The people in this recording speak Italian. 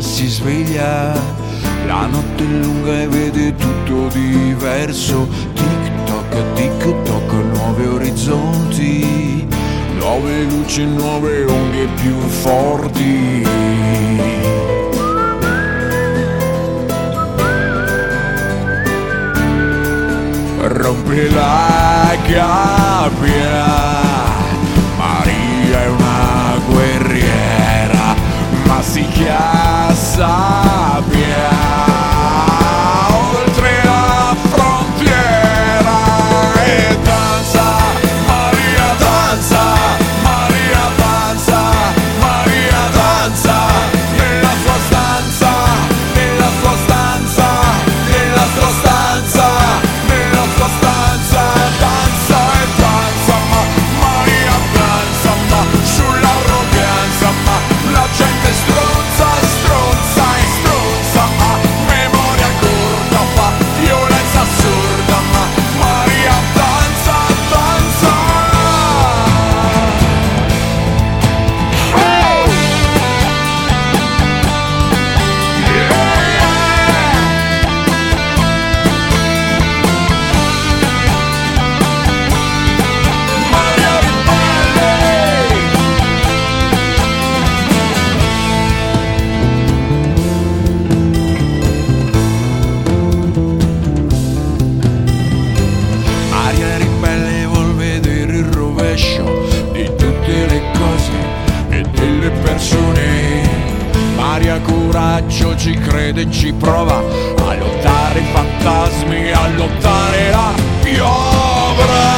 si sveglia, la notte è lunga e vede tutto diverso, tic toc, tic toc, nuovi orizzonti, nuove luci, nuove onde più forti. rompe la gabbia. Maria coraggio ci crede e ci prova a lottare i fantasmi, a lottare la piovra.